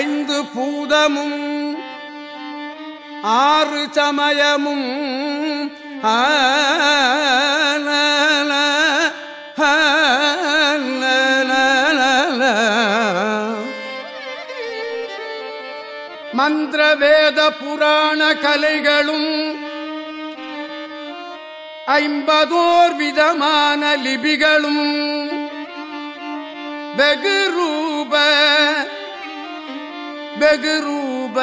ஐந்து பூதமும் ஆறு சமயமும் மந்திர வேத புராண கலைகளும் ஐம்பதோர் விதமான லிபிகளும் வெகு ரூப வெகு ரூப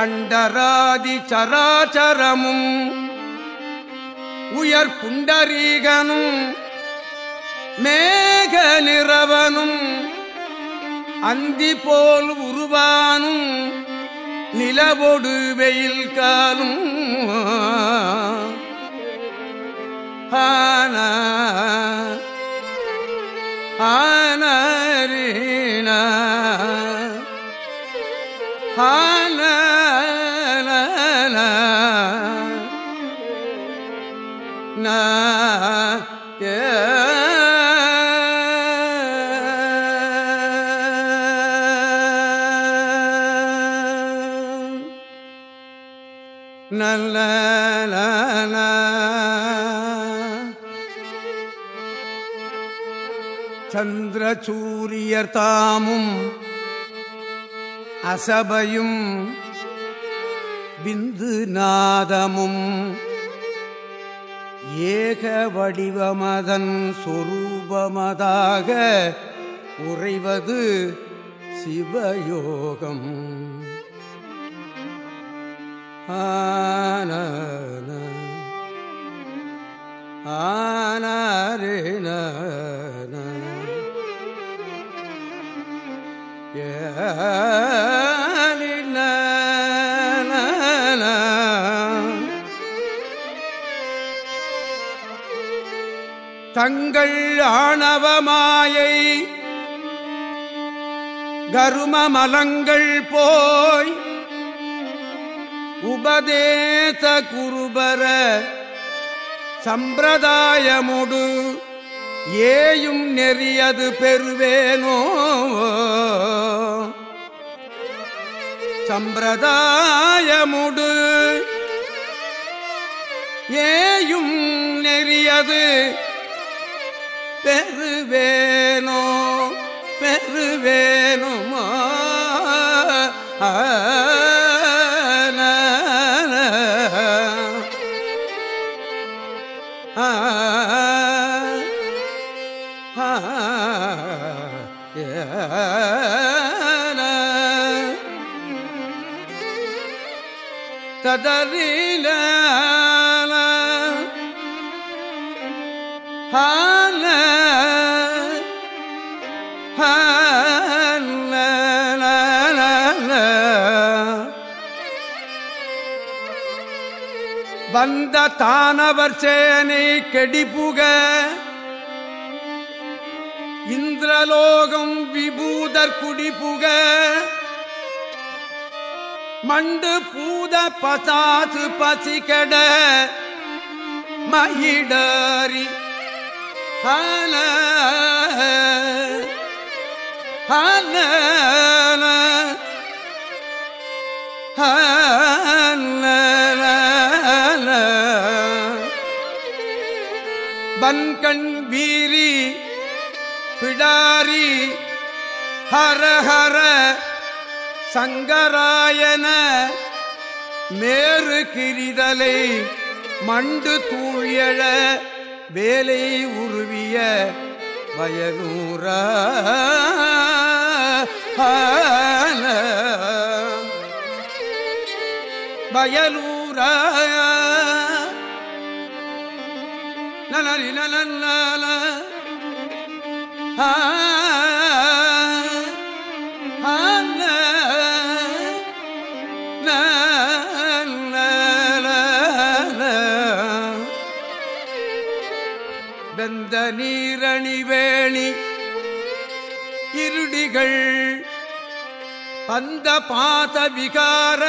அண்டராதி சராச்சரமும் உயர் புண்டரீகனும் மேக நிறவனும் அந்தி போல் உருவானும் நிலவொடு வெயில் காலும் நல்ல சந்திர சூரியர் தாமும் அசபையும் விந்து நாதமும் ஏக வடிவமதன் சொரூபமதாக உறைவது சிவயோகம். ஆன ஏ தங்கள் ஆணவமாயை கருமமலங்கள் போய் உபதேச குருபர சம்பிரதாயமுடு ஏயும் நெறியது பெறுவேனோ? சம்பிரதாயமுடு ஏயும் நெறியது பெருவேனோ பெருவேனுமா ஆ, நா, ததறில ஹால வந்த தானவர் சேனை கெடிபுக இந்திரலோகம் விபூதர் குடிபுக மண்டு பூத பசாசு பசிகட மயிடாரி ஹல ஹல வன்கண் வீரி பிடாரி ஹரஹர சங்கராயன மேறு கிரிதலை மண்டு தூழியழ வேலை உருவிய வயலூரா வயலூரா வெந்த நீரணி வேணி இருடிகள் பந்த பாத விகார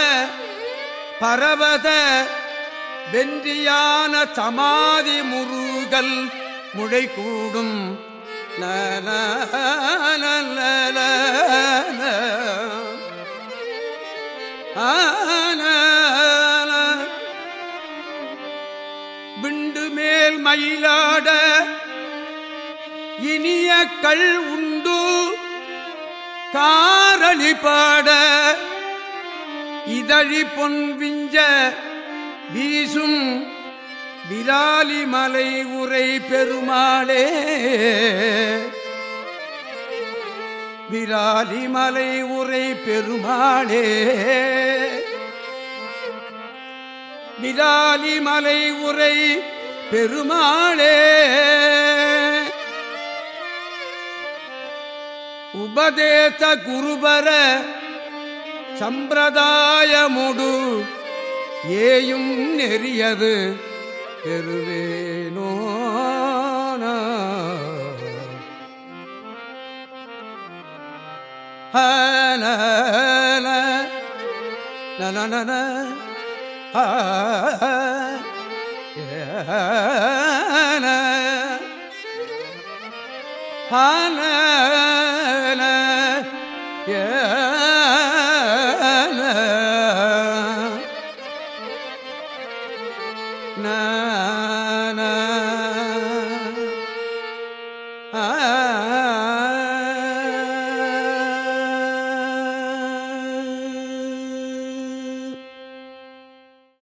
பரவத வென்றியான சமாதி முருகல் முழை கூடும் நல விண்டு மேல் மயிலாட இனிய கள் உண்டு. காரணிபாட இதழி பொன் விஞ்ச வீசும் விராலி மலை உரை பெருமாளே. விராலி மலை உரை பெருமாளே. விராலி மலை உரை பெருமாளே. உபதேச குருபர சம்பிரதாயமுடு ஏயும் நெறியது பெருவேனோ நன ஆன